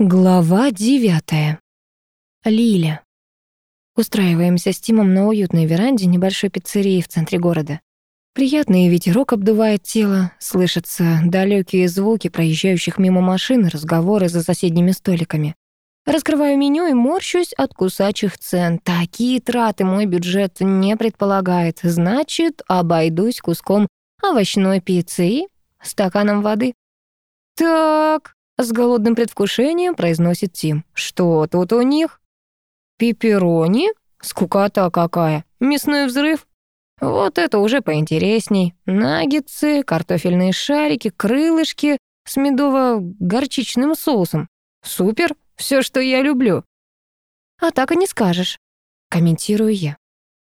Глава девятая. Лиля. Устраиваемся с Тимом на уютной веранде небольшой пиццерии в центре города. Приятный ветерок обдувает тело, слышатся далекие звуки проезжающих мимо машин и разговоры за соседними столиками. Раскрываю меню и морщусь от кусачих цен. Такие траты мой бюджет не предполагает. Значит, обойдусь куском овощной пиццы и стаканом воды. Так, с голодным предвкушением произносит Тим. «Что тут у них?» «Пепперони? Скукота какая! Мясной взрыв? Вот это уже поинтересней. Наггетсы, картофельные шарики, крылышки с медово-горчичным соусом. Супер! Все, что я люблю!» «А так и не скажешь», — комментирую я.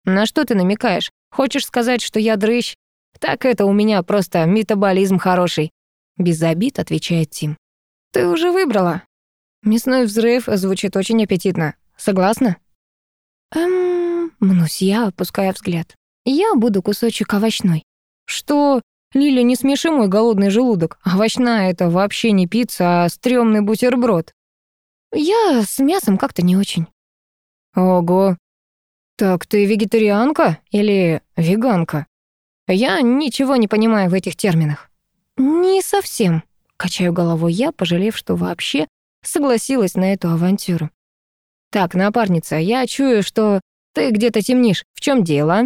«На что ты намекаешь? Хочешь сказать, что я дрыщ? Так это у меня просто метаболизм хороший». Без обид отвечает Тим. Ты уже выбрала. Мясной взрыв звучит очень аппетитно. Согласна? Эм, мнусь я, опуская взгляд. Я буду кусочек овощной. Что? Лиля, не смеши мой голодный желудок. Овощная — это вообще не пицца, а стрёмный бутерброд. Я с мясом как-то не очень. Ого. Так ты вегетарианка или веганка? Я ничего не понимаю в этих терминах. Не совсем. Качаю головой я, пожалев, что вообще согласилась на эту авантюру. «Так, напарница, я чую, что ты где-то темнишь. В чем дело?»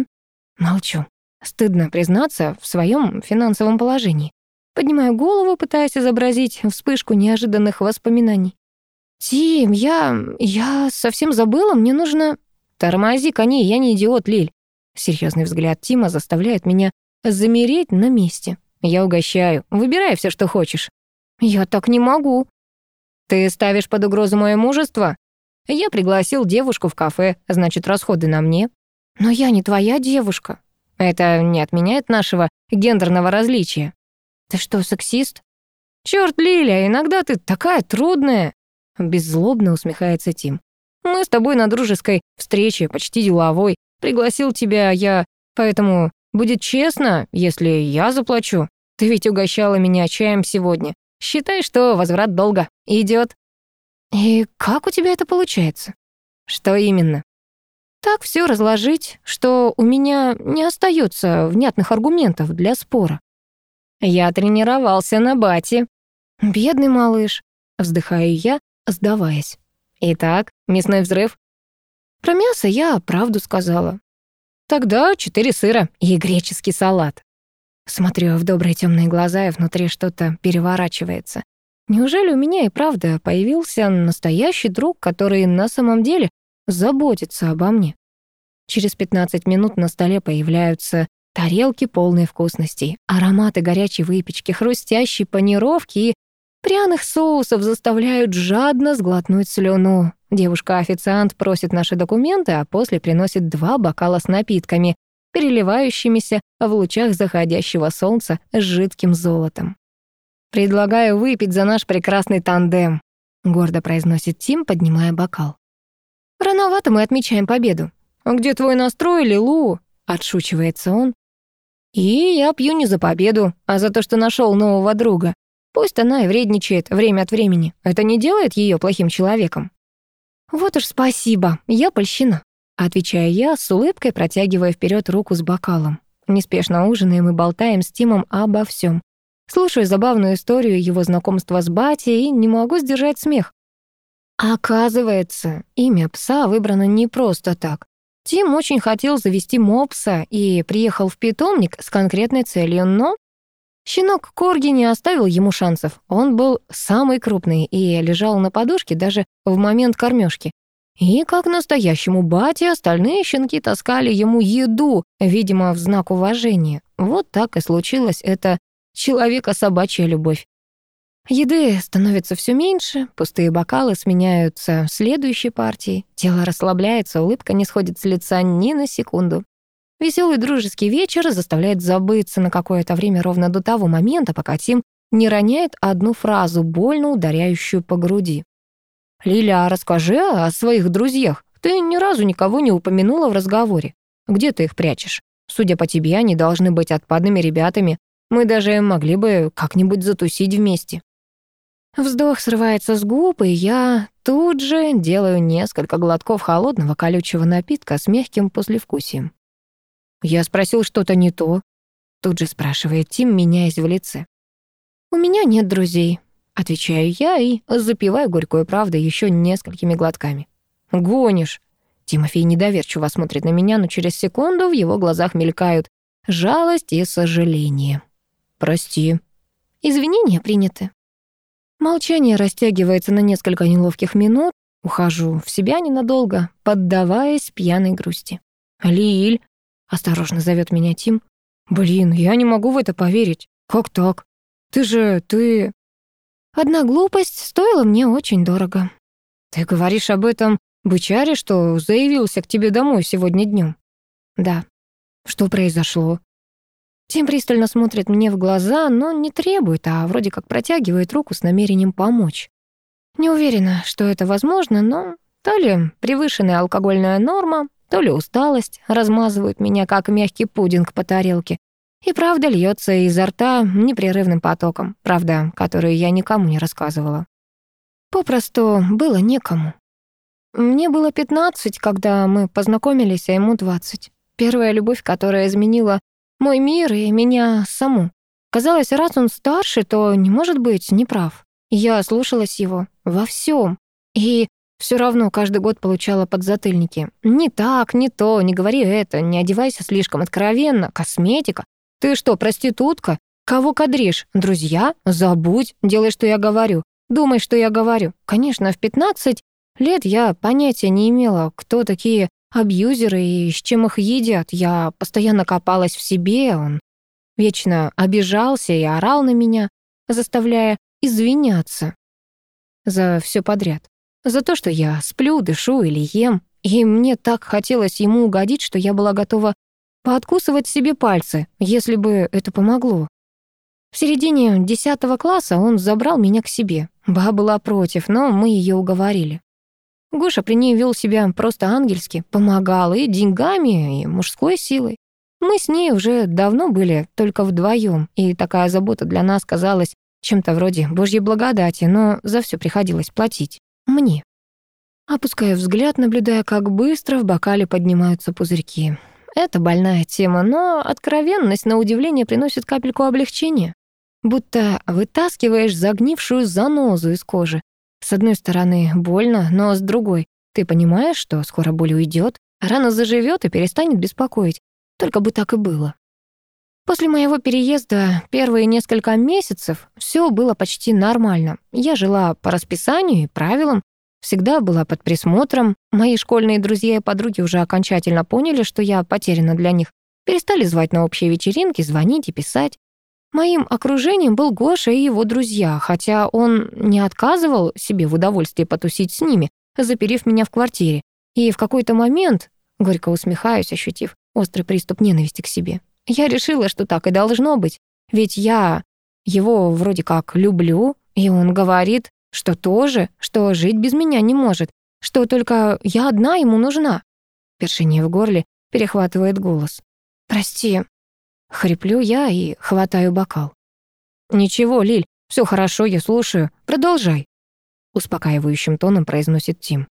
Молчу. Стыдно признаться в своем финансовом положении. Поднимаю голову, пытаясь изобразить вспышку неожиданных воспоминаний. «Тим, я... я совсем забыла, мне нужно...» «Тормози коней, я не идиот, Лиль». Серьезный взгляд Тима заставляет меня замереть на месте. Я угощаю. Выбирай все, что хочешь. «Я так не могу». «Ты ставишь под угрозу мое мужество?» «Я пригласил девушку в кафе, значит, расходы на мне». «Но я не твоя девушка». «Это не отменяет нашего гендерного различия». «Ты что, сексист?» «Чёрт, Лиля, иногда ты такая трудная!» Беззлобно усмехается Тим. «Мы с тобой на дружеской встрече, почти деловой. Пригласил тебя я, поэтому будет честно, если я заплачу. Ты ведь угощала меня чаем сегодня. Считай, что возврат долга идет. И как у тебя это получается? Что именно? Так все разложить, что у меня не остается внятных аргументов для спора. Я тренировался на бате. Бедный малыш, вздыхаю я, сдаваясь. Итак, мясной взрыв. Про мясо я правду сказала. Тогда четыре сыра и греческий салат. Смотрю в добрые темные глаза, и внутри что-то переворачивается. Неужели у меня и правда появился настоящий друг, который на самом деле заботится обо мне? Через 15 минут на столе появляются тарелки, полные вкусностей, ароматы горячей выпечки, хрустящей панировки и пряных соусов заставляют жадно сглотнуть слюну. Девушка-официант просит наши документы, а после приносит два бокала с напитками, переливающимися в лучах заходящего солнца с жидким золотом. «Предлагаю выпить за наш прекрасный тандем», — гордо произносит Тим, поднимая бокал. «Рановато мы отмечаем победу. Где твой настрой, Лилу?» — отшучивается он. «И я пью не за победу, а за то, что нашел нового друга. Пусть она и вредничает время от времени. Это не делает ее плохим человеком». «Вот уж спасибо, я польщена». Отвечаю я, с улыбкой протягивая вперед руку с бокалом. Неспешно ужинаем и болтаем с Тимом обо всем. Слушаю забавную историю его знакомства с Бати и не могу сдержать смех. Оказывается, имя пса выбрано не просто так. Тим очень хотел завести мопса и приехал в питомник с конкретной целью, но щенок Корги не оставил ему шансов. Он был самый крупный и лежал на подушке даже в момент кормежки. И, как настоящему бате, остальные щенки таскали ему еду, видимо, в знак уважения. Вот так и случилось это человека-собачья любовь. Еды становится все меньше, пустые бокалы сменяются следующей партией, тело расслабляется, улыбка не сходит с лица ни на секунду. Веселый дружеский вечер заставляет забыться на какое-то время ровно до того момента, пока Тим не роняет одну фразу, больно ударяющую по груди. «Лиля, расскажи о своих друзьях. Ты ни разу никого не упомянула в разговоре. Где ты их прячешь? Судя по тебе, они должны быть отпадными ребятами. Мы даже могли бы как-нибудь затусить вместе». Вздох срывается с губ, и я тут же делаю несколько глотков холодного колючего напитка с мягким послевкусием. «Я спросил что-то не то», — тут же спрашивает Тим, меняясь в лице. «У меня нет друзей», — отвечаю я и запиваю горькую правду еще несколькими глотками. «Гонишь!» Тимофей недоверчиво смотрит на меня, но через секунду в его глазах мелькают жалость и сожаление. «Прости». «Извинения приняты». Молчание растягивается на несколько неловких минут, ухожу в себя ненадолго, поддаваясь пьяной грусти. «Лиль!» — осторожно зовет меня Тим. «Блин, я не могу в это поверить. Как так? Ты же... ты...» Одна глупость стоила мне очень дорого. «Ты говоришь об этом бычаре, что заявился к тебе домой сегодня днем?» «Да». «Что произошло?» Тим пристально смотрит мне в глаза, но не требует, а вроде как протягивает руку с намерением помочь. Не уверена, что это возможно, но то ли превышенная алкогольная норма, то ли усталость размазывают меня, как мягкий пудинг по тарелке. И правда льется изо рта непрерывным потоком, правда, которую я никому не рассказывала. Попросту было некому. Мне было 15, когда мы познакомились, а ему 20. Первая любовь, которая изменила мой мир и меня саму. Казалось, раз он старше, то не может быть неправ. Я слушалась его во всем И все равно каждый год получала подзатыльники. Не так, не то, не говори это, не одевайся слишком откровенно, косметика. Ты что, проститутка? Кого кадришь? Друзья? Забудь, делай, что я говорю. Думай, что я говорю. Конечно, в 15 лет я понятия не имела, кто такие абьюзеры и с чем их едят. Я постоянно копалась в себе, он вечно обижался и орал на меня, заставляя извиняться за все подряд. За то, что я сплю, дышу или ем. И мне так хотелось ему угодить, что я была готова пооткусывать себе пальцы, если бы это помогло. В середине десятого класса он забрал меня к себе. Ба была против, но мы ее уговорили. Гоша при ней вел себя просто ангельски, помогал и деньгами, и мужской силой. Мы с ней уже давно были только вдвоем, и такая забота для нас казалась чем-то вроде божьей благодати, но за все приходилось платить. Мне. Опуская взгляд, наблюдая, как быстро в бокале поднимаются пузырьки. Это больная тема, но откровенность, на удивление, приносит капельку облегчения. Будто вытаскиваешь загнившую занозу из кожи, с одной стороны, больно, но с другой, ты понимаешь, что скоро боль уйдет, рана заживет и перестанет беспокоить. Только бы так и было. После моего переезда первые несколько месяцев все было почти нормально. Я жила по расписанию и правилам, всегда была под присмотром. Мои школьные друзья и подруги уже окончательно поняли, что я потеряна для них. Перестали звать на общие вечеринки, звонить и писать. Моим окружением был Гоша и его друзья, хотя он не отказывал себе в удовольствии потусить с ними, заперев меня в квартире. И в какой-то момент, горько усмехаюсь, ощутив острый приступ ненависти к себе, я решила, что так и должно быть. Ведь я его вроде как люблю, и он говорит, что тоже, что жить без меня не может, что только я одна ему нужна. Першение в горле перехватывает голос. «Прости, Хриплю я и хватаю бокал. «Ничего, Лиль, все хорошо, я слушаю. Продолжай», — успокаивающим тоном произносит Тим.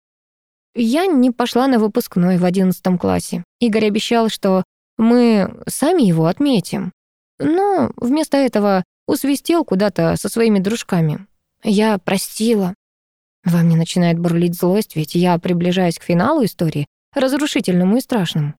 Я не пошла на выпускной в одиннадцатом классе. Игорь обещал, что мы сами его отметим. Но вместо этого усвистел куда-то со своими дружками. Я простила. Во мне начинает бурлить злость, ведь я приближаюсь к финалу истории, разрушительному и страшному.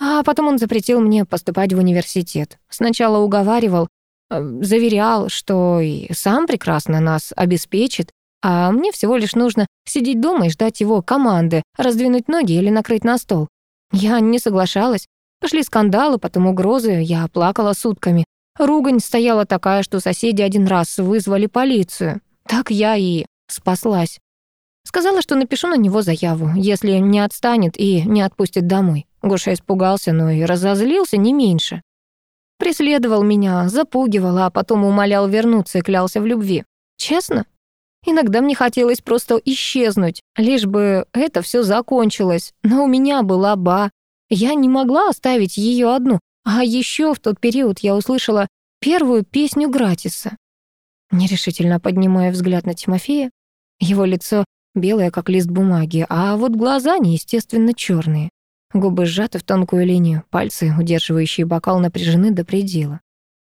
А потом он запретил мне поступать в университет. Сначала уговаривал, э, заверял, что и сам прекрасно нас обеспечит, а мне всего лишь нужно сидеть дома и ждать его команды, раздвинуть ноги или накрыть на стол. Я не соглашалась. Пошли скандалы, потом угрозы, я плакала сутками. Ругань стояла такая, что соседи один раз вызвали полицию. Так я и спаслась. Сказала, что напишу на него заяву, если не отстанет и не отпустит домой. Гоша испугался, но и разозлился не меньше. Преследовал меня, запугивал, а потом умолял вернуться и клялся в любви. Честно? Иногда мне хотелось просто исчезнуть, лишь бы это все закончилось. Но у меня была Ба. Я не могла оставить ее одну. А еще в тот период я услышала первую песню Гратиса. Нерешительно поднимая взгляд на Тимофея. Его лицо белое, как лист бумаги, а вот глаза неестественно черные. Губы сжаты в тонкую линию, пальцы, удерживающие бокал, напряжены до предела.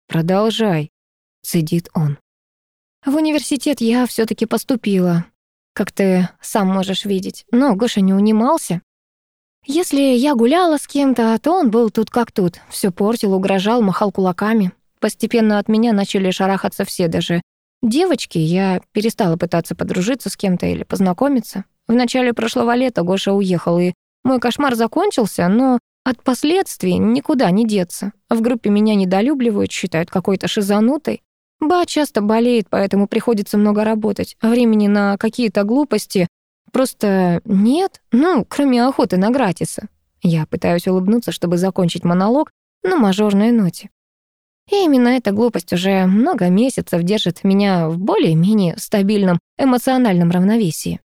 «Продолжай», — цедит он. «В университет я все таки поступила, как ты сам можешь видеть, но Гоша не унимался. Если я гуляла с кем-то, то он был тут как тут, все портил, угрожал, махал кулаками. Постепенно от меня начали шарахаться все, даже девочки. Я перестала пытаться подружиться с кем-то или познакомиться. В начале прошлого лета Гоша уехал, и мой кошмар закончился, но от последствий никуда не деться. В группе меня недолюбливают, считают какой-то шизанутой. Ба часто болеет, поэтому приходится много работать, времени на какие-то глупости просто нет, ну, кроме охоты на гратиса. Я пытаюсь улыбнуться, чтобы закончить монолог на мажорной ноте. И именно эта глупость уже много месяцев держит меня в более-менее стабильном эмоциональном равновесии.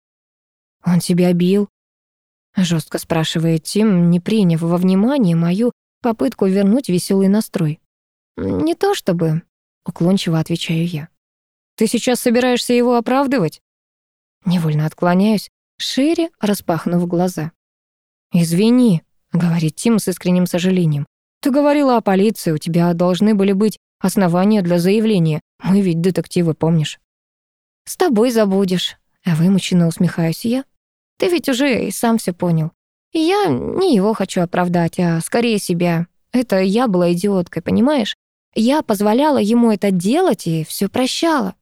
«Он тебя бил?» — жестко спрашивает Тим, не приняв во внимание мою попытку вернуть веселый настрой. «Не то чтобы...» — уклончиво отвечаю я. «Ты сейчас собираешься его оправдывать?» Невольно отклоняюсь, шире распахнув глаза. «Извини», — говорит Тим с искренним сожалением. Ты говорила о полиции, у тебя должны были быть основания для заявления. Мы ведь детективы, помнишь? С тобой забудешь. А вымученно усмехаюсь я. Ты ведь уже и сам все понял. И я не его хочу оправдать, а скорее себя. Это я была идиоткой, понимаешь? Я позволяла ему это делать и все прощала.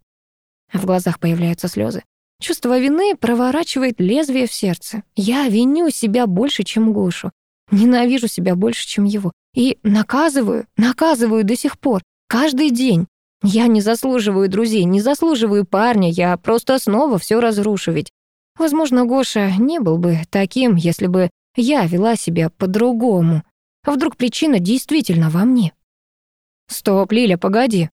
В глазах появляются слезы. Чувство вины проворачивает лезвие в сердце. Я виню себя больше, чем Гошу. Ненавижу себя больше, чем его. И наказываю, наказываю до сих пор, каждый день. Я не заслуживаю друзей, не заслуживаю парня, я просто снова все разрушу ведь. Возможно, Гоша не был бы таким, если бы я вела себя по-другому. Вдруг причина действительно во мне? Стоп, Лиля, погоди.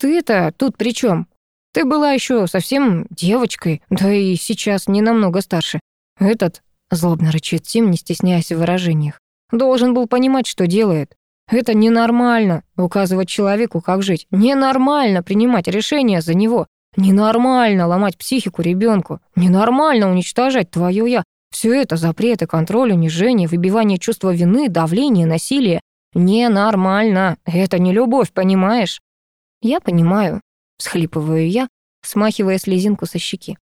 Ты-то тут при чем? Ты была еще совсем девочкой, да и сейчас не намного старше. Этот, злобно рычит Тим, не стесняясь в выражениях. Должен был понимать, что делает. Это ненормально — указывать человеку, как жить. Ненормально принимать решения за него. Ненормально ломать психику ребенку. Ненормально уничтожать твое «я». Все это запреты, контроль, унижение, выбивание чувства вины, давление, насилие. Ненормально. Это не любовь, понимаешь? Я понимаю, всхлипываю я, смахивая слезинку со щеки.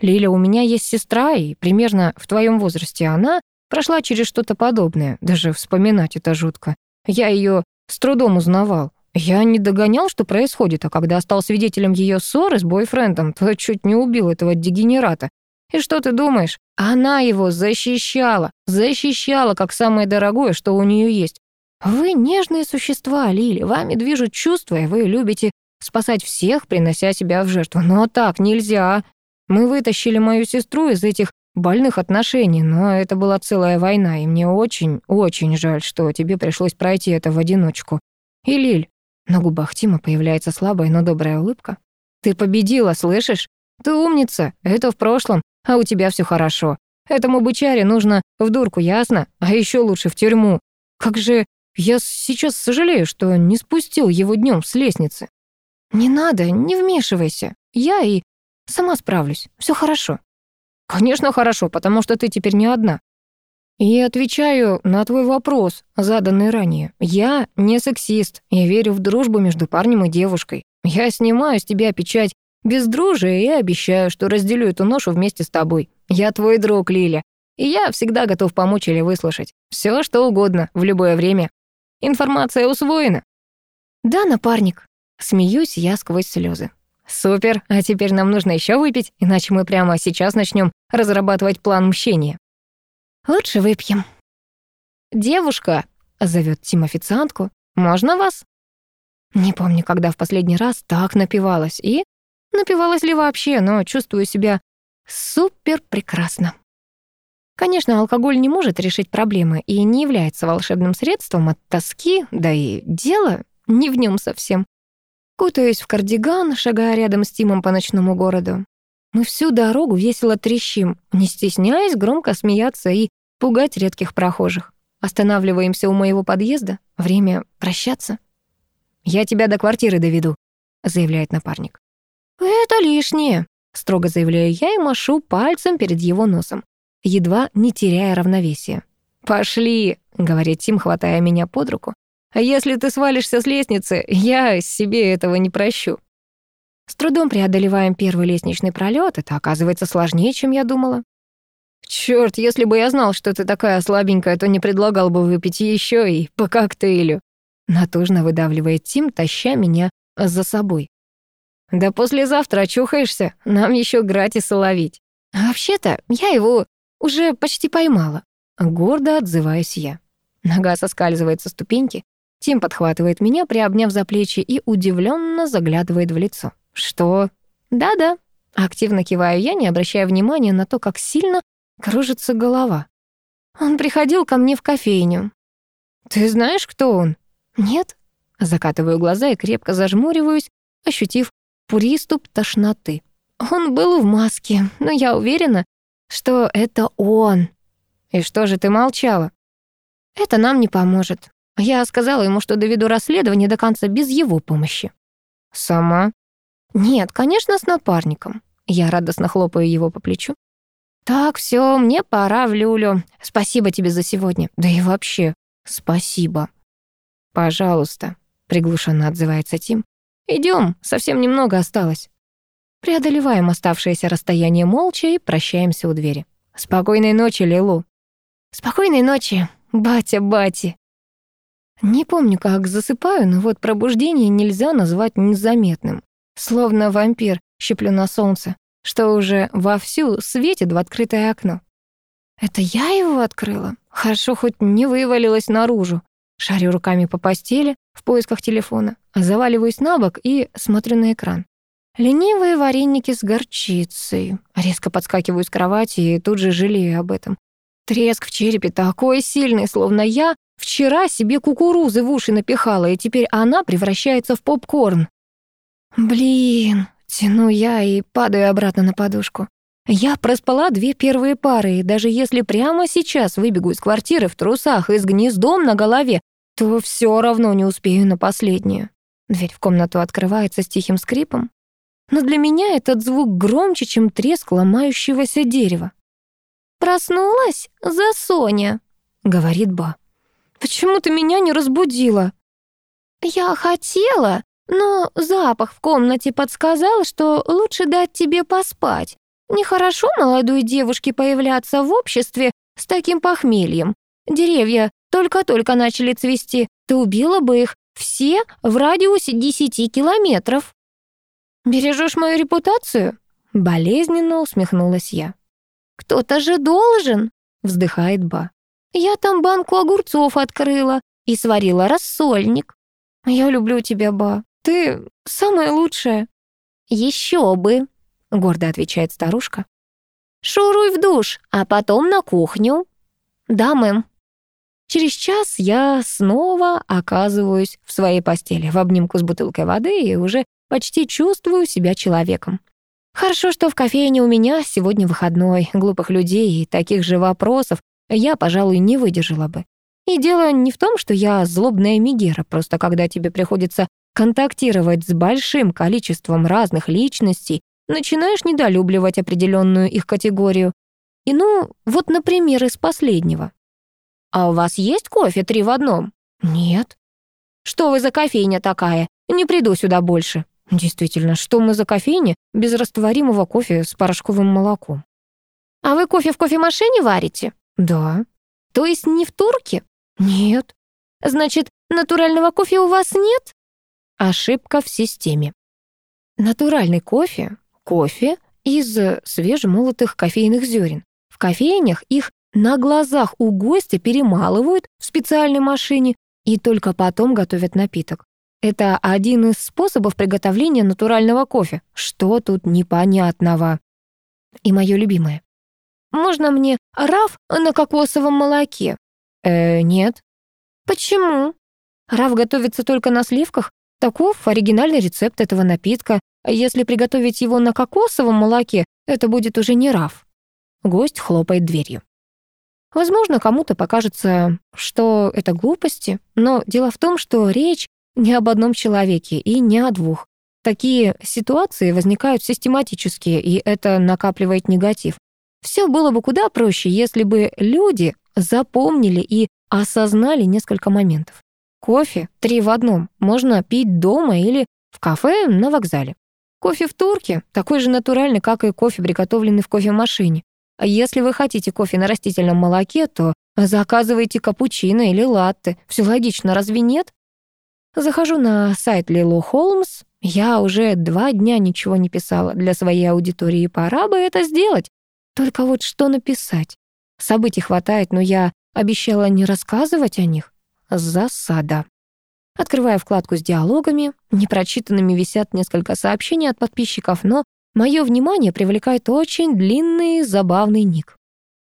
Лиля, у меня есть сестра, и примерно в твоем возрасте она Прошла через что-то подобное, даже вспоминать это жутко. Я ее с трудом узнавал. Я не догонял, что происходит, а когда стал свидетелем ее ссоры с бойфрендом, то чуть не убил этого дегенерата. И что ты думаешь? Она его защищала, защищала как самое дорогое, что у нее есть. Вы нежные существа, Лили, вами движут чувства, и вы любите спасать всех, принося себя в жертву. Но так нельзя. Мы вытащили мою сестру из этих больных отношений, но это была целая война, и мне очень-очень жаль, что тебе пришлось пройти это в одиночку. И Лиль, на губах Тима появляется слабая, но добрая улыбка. Ты победила, слышишь? Ты умница, это в прошлом, а у тебя все хорошо. Этому бычаре нужно в дурку, ясно? А еще лучше в тюрьму. Как же я сейчас сожалею, что не спустил его днем с лестницы. Не надо, не вмешивайся. Я и сама справлюсь. Все хорошо. «Конечно, хорошо, потому что ты теперь не одна». И отвечаю на твой вопрос, заданный ранее. Я не сексист, я верю в дружбу между парнем и девушкой. Я снимаю с тебя печать бездружия и обещаю, что разделю эту ношу вместе с тобой. Я твой друг, Лиля, и я всегда готов помочь или выслушать. Все, что угодно, в любое время. Информация усвоена. Да, напарник. Смеюсь я сквозь слезы. Супер, а теперь нам нужно еще выпить, иначе мы прямо сейчас начнем разрабатывать план мщения. Лучше выпьем. Девушка, зовет Тим официантку, можно вас? Не помню, когда в последний раз так напивалась и напивалась ли вообще, но чувствую себя супер прекрасно. Конечно, алкоголь не может решить проблемы и не является волшебным средством от тоски, да и дело не в нем совсем. Кутаюсь в кардиган, шагая рядом с Тимом по ночному городу. Мы всю дорогу весело трещим, не стесняясь громко смеяться и пугать редких прохожих. Останавливаемся у моего подъезда. Время прощаться. «Я тебя до квартиры доведу», — заявляет напарник. «Это лишнее», — строго заявляю я и машу пальцем перед его носом, едва не теряя равновесия. «Пошли», — говорит Тим, хватая меня под руку. «А если ты свалишься с лестницы, я себе этого не прощу». С трудом преодолеваем первый лестничный пролет. Это оказывается сложнее, чем я думала. Черт, если бы я знал, что ты такая слабенькая, то не предлагал бы выпить еще и по коктейлю. Натужно выдавливает Тим, таща меня за собой. Да послезавтра очухаешься, нам еще гратиса ловить. Вообще-то я его уже почти поймала. Гордо отзываюсь я. Нога соскальзывает со ступеньки. Тим подхватывает меня, приобняв за плечи и удивленно заглядывает в лицо. «Что?» «Да-да». Активно киваю я, не обращая внимания на то, как сильно кружится голова. «Он приходил ко мне в кофейню». «Ты знаешь, кто он?» «Нет». Закатываю глаза и крепко зажмуриваюсь, ощутив приступ тошноты. Он был в маске, но я уверена, что это он. И что же ты молчала? Это нам не поможет. Я сказала ему, что доведу расследование до конца без его помощи. Сама? Нет, конечно, с напарником. Я радостно хлопаю его по плечу. Так, все, мне пора в люлю. Спасибо тебе за сегодня. Да и вообще, спасибо. Пожалуйста, приглушенно отзывается Тим. Идем, совсем немного осталось. Преодолеваем оставшееся расстояние молча и прощаемся у двери. Спокойной ночи, Лилу. Спокойной ночи, батя-бати. Не помню, как засыпаю, но вот пробуждение нельзя назвать незаметным. Словно вампир щеплю на солнце, что уже вовсю светит в открытое окно. Это я его открыла? Хорошо, хоть не вывалилась наружу. Шарю руками по постели в поисках телефона, заваливаюсь на бок и смотрю на экран. Ленивые вареники с горчицей. Резко подскакиваю с кровати и тут же жалею об этом. Треск в черепе такой сильный, словно я вчера себе кукурузы в уши напихала, и теперь она превращается в попкорн. Блин, тяну я и падаю обратно на подушку. Я проспала две первые пары, и даже если прямо сейчас выбегу из квартиры в трусах и с гнездом на голове, то все равно не успею на последнюю. Дверь в комнату открывается с тихим скрипом, но для меня этот звук громче, чем треск ломающегося дерева. «Проснулась за Соня», — говорит Ба. «Почему ты меня не разбудила?» «Я хотела, но запах в комнате подсказал, что лучше дать тебе поспать. Нехорошо молодой девушке появляться в обществе с таким похмельем. Деревья только-только начали цвести, ты убила бы их все в радиусе десяти километров». «Бережешь мою репутацию?» Болезненно усмехнулась я. «Кто-то же должен!» — вздыхает Ба. «Я там банку огурцов открыла и сварила рассольник. Я люблю тебя, Ба. Ты самая лучшая». «Еще бы!» — гордо отвечает старушка. «Шуруй в душ, а потом на кухню». «Да, мэм». Через час я снова оказываюсь в своей постели в обнимку с бутылкой воды и уже почти чувствую себя человеком. Хорошо, что в кофейне у меня сегодня выходной. Глупых людей и таких же вопросов я, пожалуй, не выдержала бы. И дело не в том, что я злобная мигера, просто когда тебе приходится контактировать с большим количеством разных личностей, начинаешь недолюбливать определенную их категорию. И ну, вот, например, из последнего. «А у вас есть кофе три в одном?» «Нет». «Что вы за кофейня такая? Не приду сюда больше». Действительно, что мы за кофейня без растворимого кофе с порошковым молоком? А вы кофе в кофемашине варите? Да. То есть не в турке? Нет. Значит, натурального кофе у вас нет? Ошибка в системе. Натуральный кофе — кофе из свежемолотых кофейных зерен. В кофейнях их на глазах у гостя перемалывают в специальной машине и только потом готовят напиток. Это один из способов приготовления натурального кофе. Что тут непонятного? И мое любимое. Можно мне раф на кокосовом молоке? Э, нет. Почему? Раф готовится только на сливках. Таков оригинальный рецепт этого напитка. Если приготовить его на кокосовом молоке, это будет уже не раф. Гость хлопает дверью. Возможно, кому-то покажется, что это глупости, но дело в том, что речь не об одном человеке и не о двух. Такие ситуации возникают систематически, и это накапливает негатив. Все было бы куда проще, если бы люди запомнили и осознали несколько моментов. Кофе три в одном можно пить дома или в кафе на вокзале. Кофе в турке такой же натуральный, как и кофе, приготовленный в кофемашине. А если вы хотите кофе на растительном молоке, то заказывайте капучино или латте. Все логично, разве нет? Захожу на сайт Лилу Холмс. Я уже два дня ничего не писала для своей аудитории, пора бы это сделать. Только вот что написать? Событий хватает, но я обещала не рассказывать о них. Засада. Открываю вкладку с диалогами. Непрочитанными висят несколько сообщений от подписчиков, но мое внимание привлекает очень длинный забавный ник.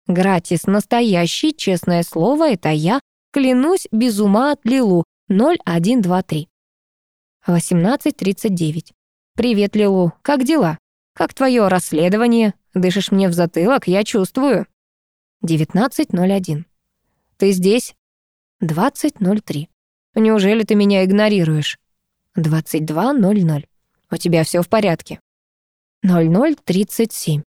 Гратис, настоящий, честное слово, это я. Клянусь, без ума от Лилу. 0123. 18.39. «Привет, Лилу. Как дела? Как твое расследование? Дышишь мне в затылок, я чувствую». 19.01. «Ты здесь?» 20.03. Неужели ты меня игнорируешь? 22.00. У тебя все в порядке. 00.37.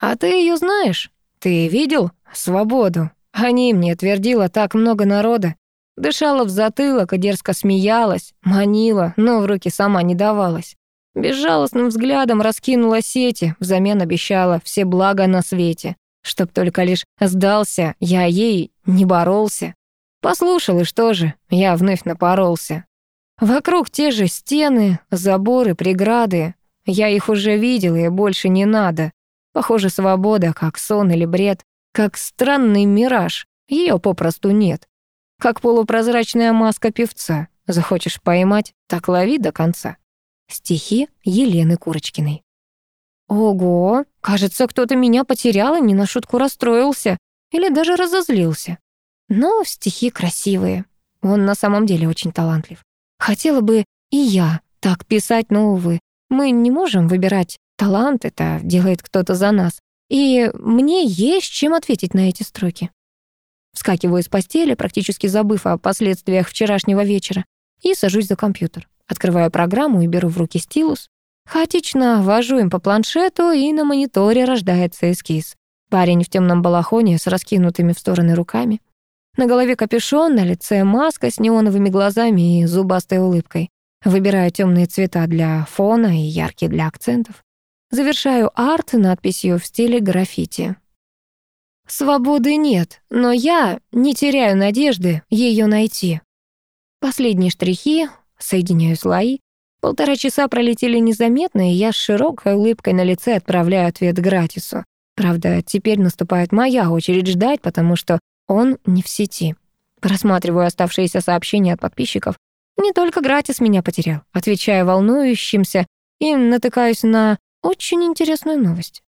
А ты ее знаешь? Ты видел? Свободу. О ней мне твердило так много народа. Дышала в затылок и дерзко смеялась, манила, но в руки сама не давалась. Безжалостным взглядом раскинула сети, взамен обещала все блага на свете. Чтоб только лишь сдался, я ей не боролся. Послушал, и что же, я вновь напоролся. Вокруг те же стены, заборы, преграды. Я их уже видел, и больше не надо. Похоже, свобода, как сон или бред, как странный мираж. Ее попросту нет. Как полупрозрачная маска певца. Захочешь поймать, так лови до конца. Стихи Елены Курочкиной. Ого, кажется, кто-то меня потерял и не на шутку расстроился. Или даже разозлился. Но стихи красивые. Он на самом деле очень талантлив. Хотела бы и я так писать, но, увы, мы не можем выбирать талант, это делает кто-то за нас. И мне есть чем ответить на эти строки. Вскакиваю с постели, практически забыв о последствиях вчерашнего вечера, и сажусь за компьютер. Открываю программу и беру в руки стилус. Хаотично вожу им по планшету, и на мониторе рождается эскиз. Парень в темном балахоне с раскинутыми в стороны руками. На голове капюшон, на лице маска с неоновыми глазами и зубастой улыбкой. Выбираю темные цвета для фона и яркие для акцентов. Завершаю арт надписью в стиле граффити. Свободы нет, но я не теряю надежды ее найти. Последние штрихи, соединяю слои. Полтора часа пролетели незаметно, и я с широкой улыбкой на лице отправляю ответ Гратису. Правда, теперь наступает моя очередь ждать, потому что он не в сети. Просматриваю оставшиеся сообщения от подписчиков. Не только Гратис меня потерял. Отвечаю волнующимся и натыкаюсь на очень интересную новость.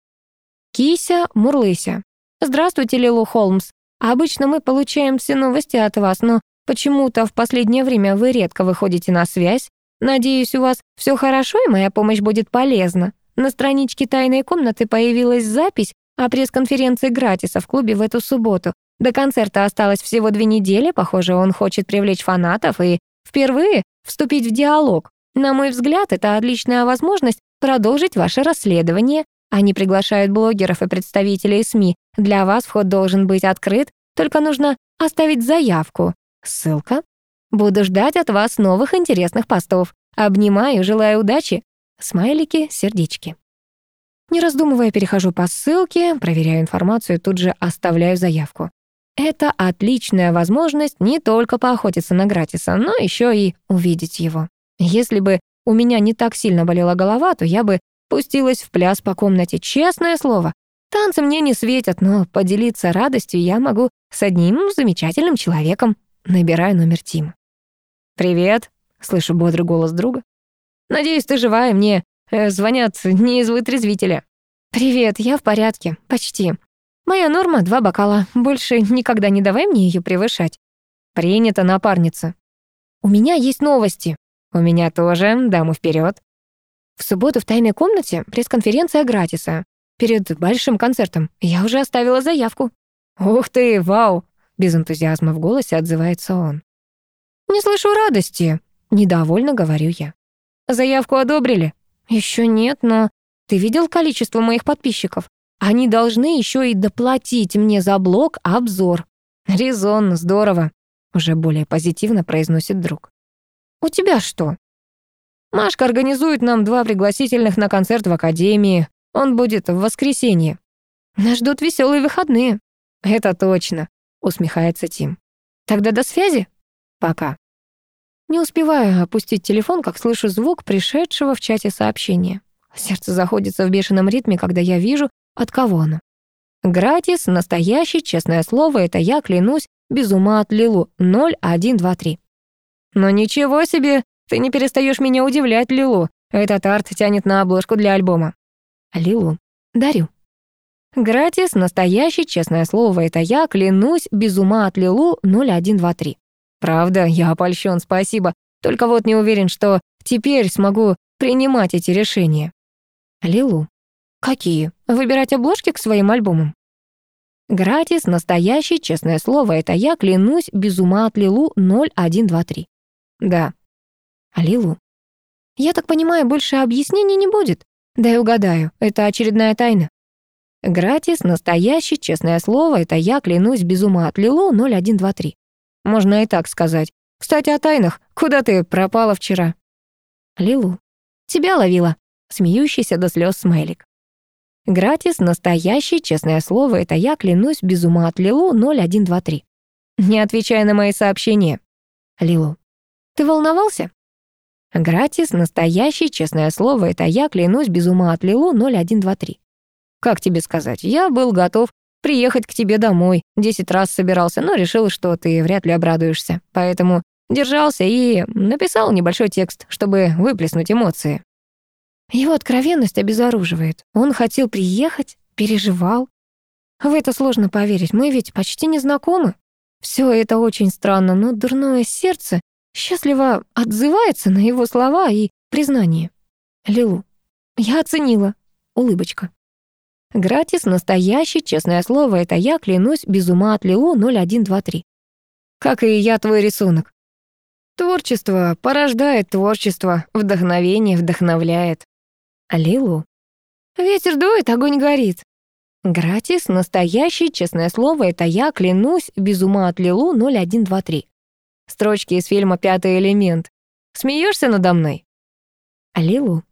Кися Мурлыся. Здравствуйте, Лилу Холмс. Обычно мы получаем все новости от вас, но почему-то в последнее время вы редко выходите на связь. Надеюсь, у вас все хорошо и моя помощь будет полезна. На страничке тайной комнаты появилась запись о пресс-конференции Гратиса в клубе в эту субботу. До концерта осталось всего две недели, похоже, он хочет привлечь фанатов и впервые вступить в диалог. На мой взгляд, это отличная возможность продолжить ваше расследование. Они приглашают блогеров и представителей СМИ. Для вас вход должен быть открыт, только нужно оставить заявку. Ссылка. Буду ждать от вас новых интересных постов. Обнимаю, желаю удачи. Смайлики, сердечки. Не раздумывая, перехожу по ссылке, проверяю информацию, тут же оставляю заявку. Это отличная возможность не только поохотиться на Гратиса, но еще и увидеть его. Если бы у меня не так сильно болела голова, то я бы пустилась в пляс по комнате, честное слово. Танцы мне не светят, но поделиться радостью я могу с одним замечательным человеком. Набираю номер Тима. «Привет», — слышу бодрый голос друга. «Надеюсь, ты живая, мне э, звонят не из вытрезвителя». «Привет, я в порядке, почти. Моя норма — два бокала. Больше никогда не давай мне ее превышать. Принято, напарница. У меня есть новости. У меня тоже. Даму вперед. В субботу в тайной комнате пресс-конференция Гратиса. Перед большим концертом. Я уже оставила заявку. Ух ты, вау! Без энтузиазма в голосе отзывается он. Не слышу радости. Недовольно говорю я. Заявку одобрили? Еще нет, но ты видел количество моих подписчиков? Они должны еще и доплатить мне за блог обзор. Резонно, здорово. Уже более позитивно произносит друг. У тебя что? Машка организует нам два пригласительных на концерт в академии. Он будет в воскресенье. Нас ждут веселые выходные. Это точно, усмехается Тим. Тогда до связи. Пока. Не успеваю опустить телефон, как слышу звук пришедшего в чате сообщения. Сердце заходится в бешеном ритме, когда я вижу, от кого оно. Гратис, настоящий, честное слово, это я, клянусь, без ума от Лилу, 0123. Но ничего себе, ты не перестаешь меня удивлять, Лилу. Этот арт тянет на обложку для альбома. Лилу, дарю. Гратис, настоящий, честное слово, это я, клянусь, без ума от Лилу, 0123. Правда, я опольщен, спасибо. Только вот не уверен, что теперь смогу принимать эти решения. Лилу. Какие? Выбирать обложки к своим альбомам? Гратис, настоящий, честное слово, это я, клянусь, без ума от Лилу 0123. Да. Лилу? Я так понимаю, больше объяснений не будет? Дай угадаю, это очередная тайна. Гратис, настоящий, честное слово, это я, клянусь, без ума от Лилу 0123. Можно и так сказать. Кстати, о тайнах. Куда ты пропала вчера? Лилу. Тебя ловила. Смеющийся до слез смайлик. Гратис, настоящий, честное слово, это я, клянусь, без ума от Лилу 0123. Не отвечая на мои сообщения. Лилу. Ты волновался? Гратис, настоящий, честное слово, это я, клянусь, без ума от Лилу 0123. Как тебе сказать, я был готов приехать к тебе домой. Десять раз собирался, но решил, что ты вряд ли обрадуешься. Поэтому держался и написал небольшой текст, чтобы выплеснуть эмоции. Его откровенность обезоруживает. Он хотел приехать, переживал. В это сложно поверить, мы ведь почти не знакомы. Все это очень странно, но дурное сердце счастливо отзывается на его слова и признание. Лилу. Я оценила. Улыбочка. Гратис, настоящий, честное слово, это я, клянусь, без ума от Лилу 0123. Как и я твой рисунок. Творчество порождает творчество, вдохновение вдохновляет. Лилу. Ветер дует, огонь горит. Гратис, настоящий, честное слово, это я, клянусь, без ума от Лилу 0123. Строчки из фильма «Пятый элемент». Смеешься надо мной? Лилу.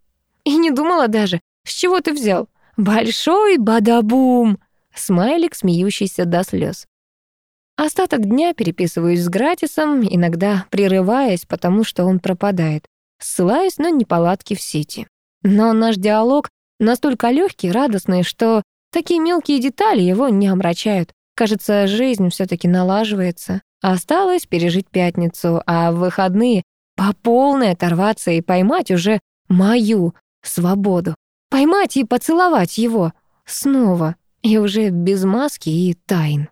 И не думала даже, с чего ты взял? Большой бадабум! Смайлик, смеющийся до слез. Остаток дня переписываюсь с Гратисом, иногда прерываясь, потому что он пропадает. Ссылаюсь на неполадки в сети. Но наш диалог настолько легкий, радостный, что такие мелкие детали его не омрачают. Кажется, жизнь все таки налаживается. Осталось пережить пятницу, а в выходные по полной оторваться и поймать уже мою свободу. Поймать и поцеловать его. Снова. И уже без маски и тайн.